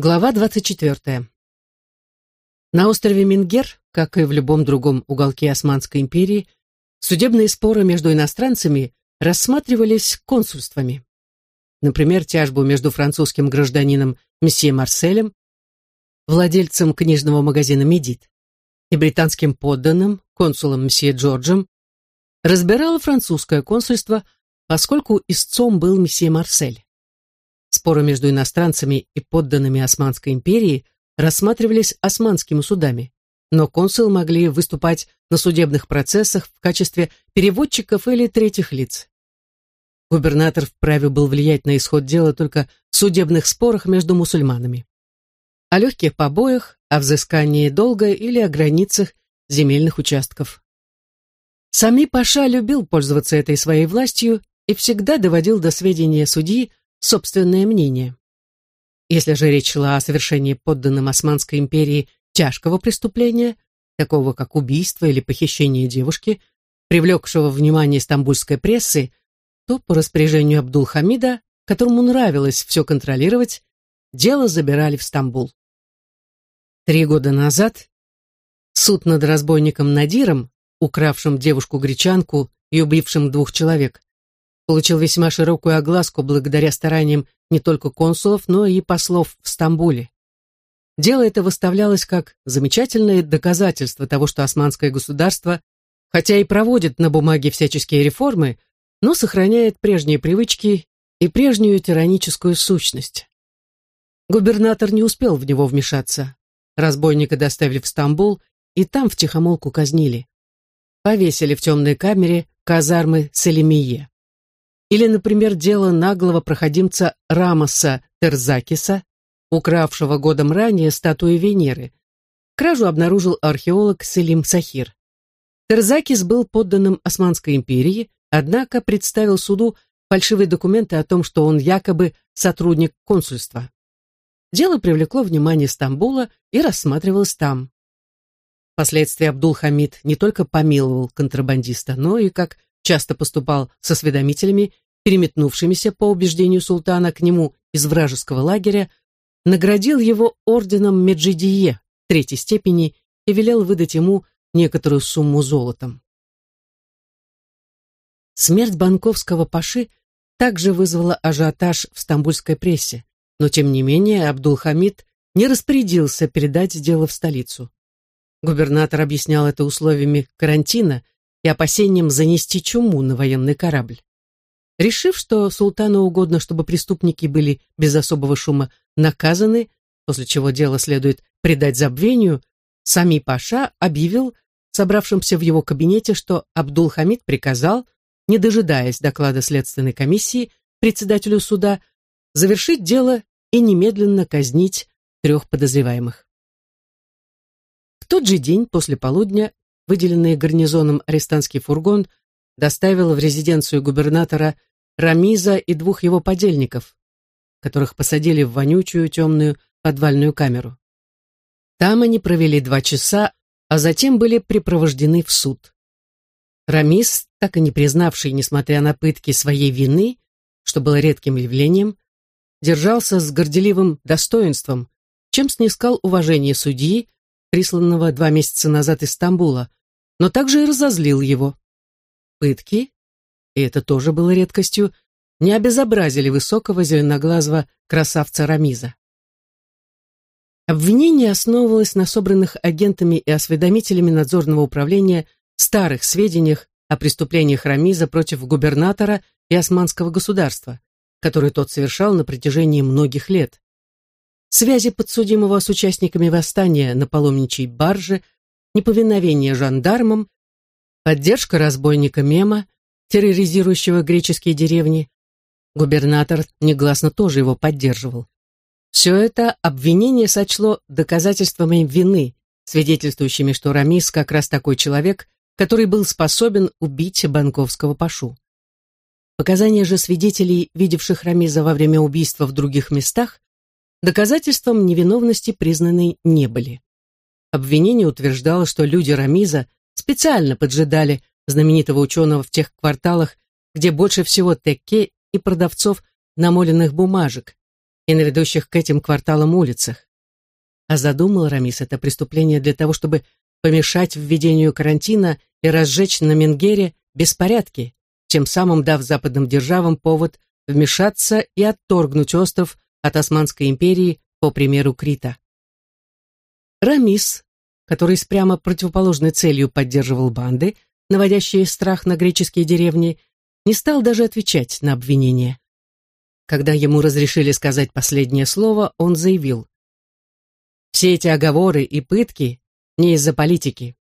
Глава 24. На острове Мингер, как и в любом другом уголке Османской империи, судебные споры между иностранцами рассматривались консульствами. Например, тяжбу между французским гражданином месье Марселем, владельцем книжного магазина «Медит», и британским подданным, консулом месье Джорджем, разбирало французское консульство, поскольку истцом был месье Марсель. Споры между иностранцами и подданными Османской империи рассматривались османскими судами, но консулы могли выступать на судебных процессах в качестве переводчиков или третьих лиц. Губернатор вправе был влиять на исход дела только в судебных спорах между мусульманами. О легких побоях, о взыскании долга или о границах земельных участков. Сами Паша любил пользоваться этой своей властью и всегда доводил до сведения судьи собственное мнение. Если же речь шла о совершении подданным Османской империи тяжкого преступления, такого как убийство или похищение девушки, привлекшего внимание стамбульской прессы, то по распоряжению Абдул-Хамида, которому нравилось все контролировать, дело забирали в Стамбул. Три года назад суд над разбойником Надиром, укравшим девушку-гречанку и убившим двух человек, получил весьма широкую огласку благодаря стараниям не только консулов, но и послов в Стамбуле. Дело это выставлялось как замечательное доказательство того, что османское государство, хотя и проводит на бумаге всяческие реформы, но сохраняет прежние привычки и прежнюю тираническую сущность. Губернатор не успел в него вмешаться. Разбойника доставили в Стамбул и там втихомолку казнили. Повесили в темной камере казармы Селемие. Или, например, дело наглого проходимца Рамоса Терзакиса, укравшего годом ранее статуи Венеры. Кражу обнаружил археолог Селим Сахир. Терзакис был подданным Османской империи, однако представил суду фальшивые документы о том, что он якобы сотрудник консульства. Дело привлекло внимание Стамбула и рассматривалось там. Впоследствии Абдул-Хамид не только помиловал контрабандиста, но и, как часто поступал с осведомителями, переметнувшимися по убеждению султана к нему из вражеского лагеря, наградил его орденом Меджидие третьей степени и велел выдать ему некоторую сумму золотом. Смерть банковского паши также вызвала ажиотаж в стамбульской прессе, но тем не менее Абдул-Хамид не распорядился передать дело в столицу. Губернатор объяснял это условиями карантина и опасением занести чуму на военный корабль. Решив, что султану угодно, чтобы преступники были без особого шума наказаны, после чего дело следует предать забвению, сами Паша объявил собравшимся в его кабинете, что Абдул-Хамид приказал, не дожидаясь доклада следственной комиссии, председателю суда, завершить дело и немедленно казнить трех подозреваемых. В тот же день после полудня выделенный гарнизоном арестантский фургон доставил в резиденцию губернатора Рамиза и двух его подельников, которых посадили в вонючую темную подвальную камеру. Там они провели два часа, а затем были припровождены в суд. Рамиз, так и не признавший, несмотря на пытки своей вины, что было редким явлением, держался с горделивым достоинством, чем снискал уважение судьи, присланного два месяца назад из Стамбула, но также и разозлил его. Пытки, и это тоже было редкостью, не обезобразили высокого зеленоглазого красавца Рамиза. Обвинение основывалось на собранных агентами и осведомителями надзорного управления старых сведениях о преступлениях Рамиза против губернатора и османского государства, которые тот совершал на протяжении многих лет. Связи подсудимого с участниками восстания на паломничьей барже, неповиновение жандармам, поддержка разбойника Мема, терроризирующего греческие деревни. Губернатор негласно тоже его поддерживал. Все это обвинение сочло доказательствами вины, свидетельствующими, что Рамис как раз такой человек, который был способен убить банковского пашу. Показания же свидетелей, видевших Рамиза во время убийства в других местах, доказательством невиновности признаны не были. Обвинение утверждало, что люди Рамиза специально поджидали знаменитого ученого в тех кварталах, где больше всего теке и продавцов намоленных бумажек, и на ведущих к этим кварталам улицах. А задумал Рамис это преступление для того, чтобы помешать введению карантина и разжечь на Менгере беспорядки, тем самым дав западным державам повод вмешаться и отторгнуть остров от Османской империи по примеру Крита. Рамис, который с прямо противоположной целью поддерживал банды, наводящие страх на греческие деревни, не стал даже отвечать на обвинения. Когда ему разрешили сказать последнее слово, он заявил, «Все эти оговоры и пытки не из-за политики.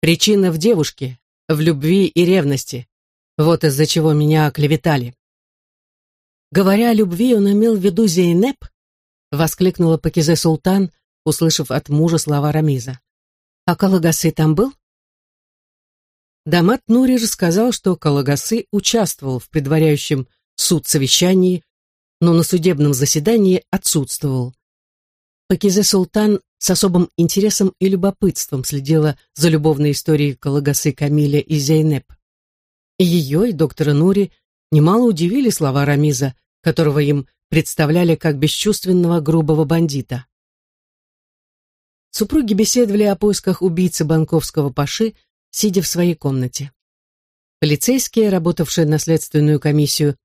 Причина в девушке, в любви и ревности. Вот из-за чего меня оклеветали». Говоря о любви, он имел в виду Зейнеп, воскликнула Пакизе Султан, услышав от мужа слова Рамиза. «А Калагасы там был?» Дамат Нури же сказал, что Калагасы участвовал в предваряющем суд совещании, но на судебном заседании отсутствовал. Пакизе Султан с особым интересом и любопытством следила за любовной историей Калагасы Камиля и Зейнеп. Ее, и доктора Нури немало удивили слова Рамиза, которого им представляли как бесчувственного грубого бандита. Супруги беседовали о поисках убийцы банковского паши, сидя в своей комнате. Полицейские, работавшие на следственную комиссию,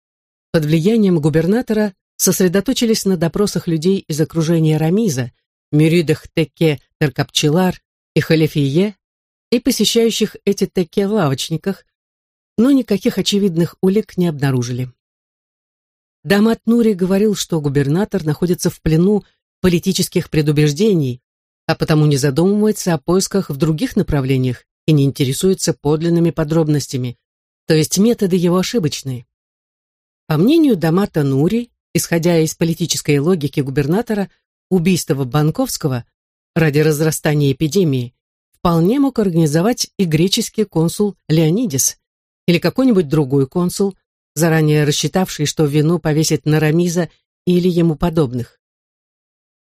под влиянием губернатора сосредоточились на допросах людей из окружения Рамиза, Мюридах Теке Теркапчелар и Халифие, и посещающих эти Теке лавочниках, но никаких очевидных улик не обнаружили. Дамат Нури говорил, что губернатор находится в плену политических предубеждений, а потому не задумывается о поисках в других направлениях и не интересуется подлинными подробностями, то есть методы его ошибочные. По мнению Дамата Нури, исходя из политической логики губернатора, убийство Банковского ради разрастания эпидемии вполне мог организовать и греческий консул Леонидис или какой-нибудь другой консул, заранее рассчитавший, что вину повесит на Рамиза или ему подобных.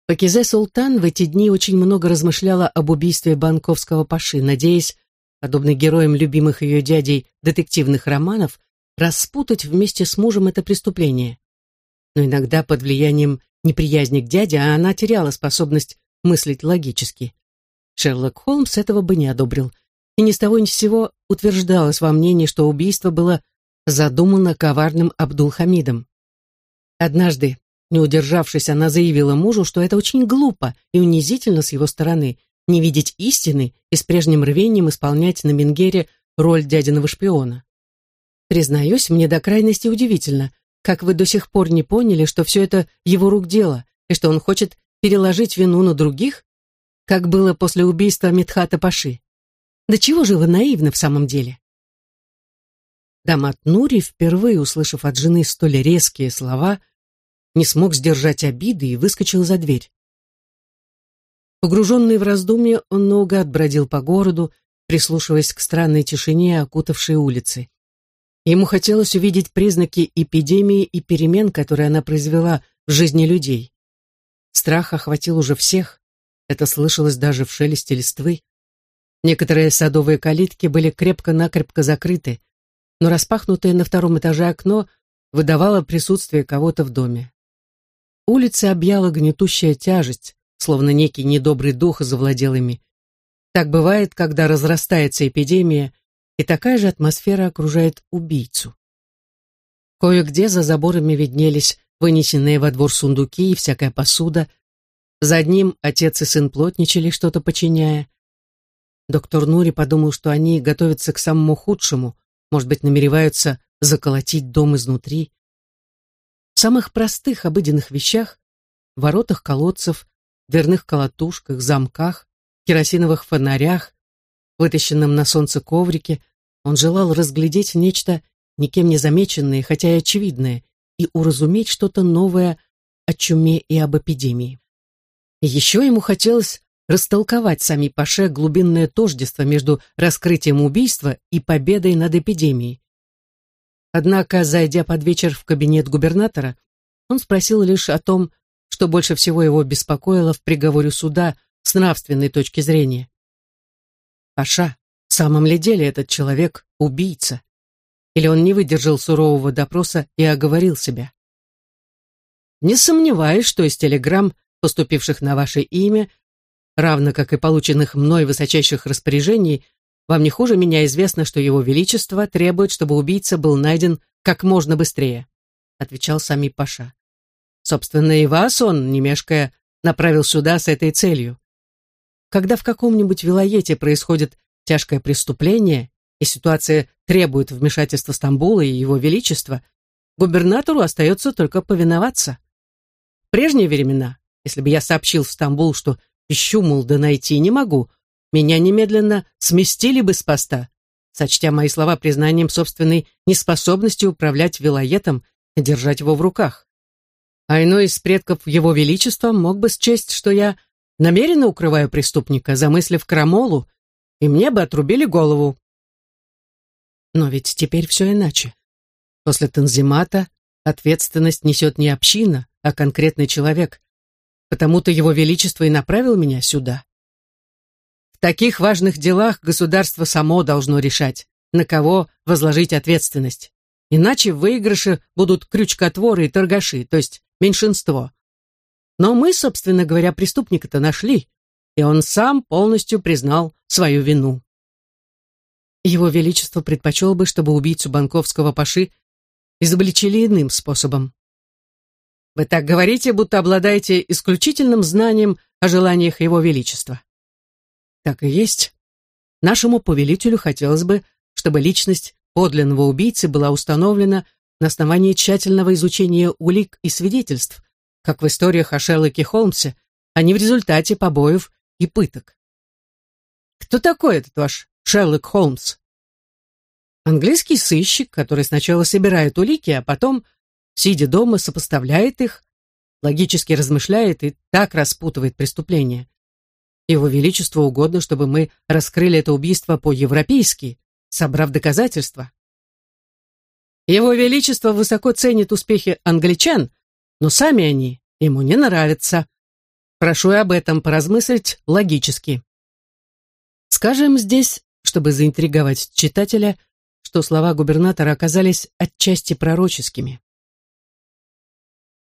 Пакизе Султан в эти дни очень много размышляла об убийстве банковского паши, надеясь, подобно героям любимых ее дядей детективных романов, распутать вместе с мужем это преступление. Но иногда под влиянием неприязни к дяде она теряла способность мыслить логически. Шерлок Холмс этого бы не одобрил, и ни с того ни с сего утверждалось во мнении, что убийство было задумано коварным Абдулхамидом. Однажды, не удержавшись, она заявила мужу, что это очень глупо и унизительно с его стороны не видеть истины и с прежним рвением исполнять на Менгере роль дядиного шпиона. Признаюсь, мне до крайности удивительно, как вы до сих пор не поняли, что все это его рук дело, и что он хочет переложить вину на других, как было после убийства Митхата Паши. Да чего же вы наивны в самом деле? Дамат Нури, впервые услышав от жены столь резкие слова, не смог сдержать обиды и выскочил за дверь. Погруженный в раздумье, он наугад бродил по городу, прислушиваясь к странной тишине, окутавшей улицы. Ему хотелось увидеть признаки эпидемии и перемен, которые она произвела в жизни людей. Страх охватил уже всех, это слышалось даже в шелесте листвы. Некоторые садовые калитки были крепко-накрепко закрыты, но распахнутое на втором этаже окно выдавало присутствие кого-то в доме. Улицы объяла гнетущая тяжесть, словно некий недобрый дух завладел ими. Так бывает, когда разрастается эпидемия, и такая же атмосфера окружает убийцу. Кое-где за заборами виднелись вынесенные во двор сундуки и всякая посуда. За одним отец и сын плотничали, что-то починяя. Доктор Нури подумал, что они готовятся к самому худшему, может быть, намереваются заколотить дом изнутри. Самых простых обыденных вещах, воротах колодцев, дверных колотушках, замках, керосиновых фонарях, вытащенном на солнце коврике, он желал разглядеть нечто никем не замеченное, хотя и очевидное, и уразуметь что-то новое о чуме и об эпидемии. Еще ему хотелось растолковать сами Паше глубинное тождество между раскрытием убийства и победой над эпидемией. Однако, зайдя под вечер в кабинет губернатора, он спросил лишь о том, что больше всего его беспокоило в приговоре суда с нравственной точки зрения. «Паша, в самом ли деле этот человек убийца? Или он не выдержал сурового допроса и оговорил себя?» Не сомневаюсь, что из телеграмм, поступивших на ваше имя, равно как и полученных мной высочайших распоряжений, вам не хуже меня известно, что его величество требует, чтобы убийца был найден как можно быстрее», отвечал сами Паша. «Собственно, и вас он, не мешкая, направил сюда с этой целью. Когда в каком-нибудь вилоете происходит тяжкое преступление, и ситуация требует вмешательства Стамбула и его величества, губернатору остается только повиноваться. В прежние времена, если бы я сообщил в Стамбул, что ищу, мол, да найти не могу, меня немедленно сместили бы с поста, сочтя мои слова признанием собственной неспособности управлять вилоетом и держать его в руках. А иной из предков его величества мог бы счесть, что я намеренно укрываю преступника, замыслив крамолу, и мне бы отрубили голову. Но ведь теперь все иначе. После Танзимата ответственность несет не община, а конкретный человек. Потому-то его величество и направил меня сюда. Таких важных делах государство само должно решать, на кого возложить ответственность. Иначе в выигрыше будут крючкотворы и торгаши, то есть меньшинство. Но мы, собственно говоря, преступника-то нашли, и он сам полностью признал свою вину. Его Величество предпочел бы, чтобы убийцу банковского паши изобличили иным способом. Вы так говорите, будто обладаете исключительным знанием о желаниях Его Величества. Так и есть. Нашему повелителю хотелось бы, чтобы личность подлинного убийцы была установлена на основании тщательного изучения улик и свидетельств, как в историях о Шерлоке Холмсе, а не в результате побоев и пыток. Кто такой этот ваш Шерлок Холмс? Английский сыщик, который сначала собирает улики, а потом, сидя дома, сопоставляет их, логически размышляет и так распутывает преступление. Его Величеству угодно, чтобы мы раскрыли это убийство по-европейски, собрав доказательства. Его Величество высоко ценит успехи англичан, но сами они ему не нравятся. Прошу об этом поразмыслить логически. Скажем здесь, чтобы заинтриговать читателя, что слова губернатора оказались отчасти пророческими.